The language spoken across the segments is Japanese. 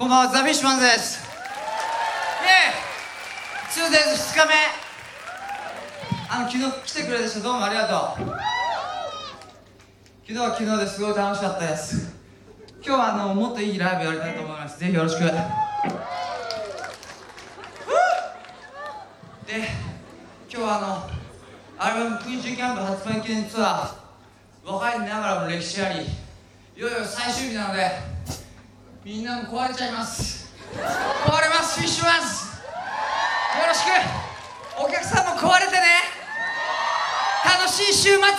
こんばんはザ・フィッシュマンズです。イエーイ。2days 2日目。あの昨日来てくれた人どうもありがとう。昨日は昨日ですごい楽しかったです。今日はあのもっといいライブやりたいと思います。ぜひよろしく。で今日はあのアルバム「クイーンジーキャンプ」発売記念ツアー若いながらも歴史ありいよいよ最終日なのでみんなも壊れちゃいます。壊れます。フィッシュマンズよろしく。お客さんも壊れてね。楽しい週末ね。よろ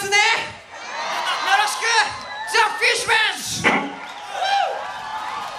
しく。ザ・フィッシュマン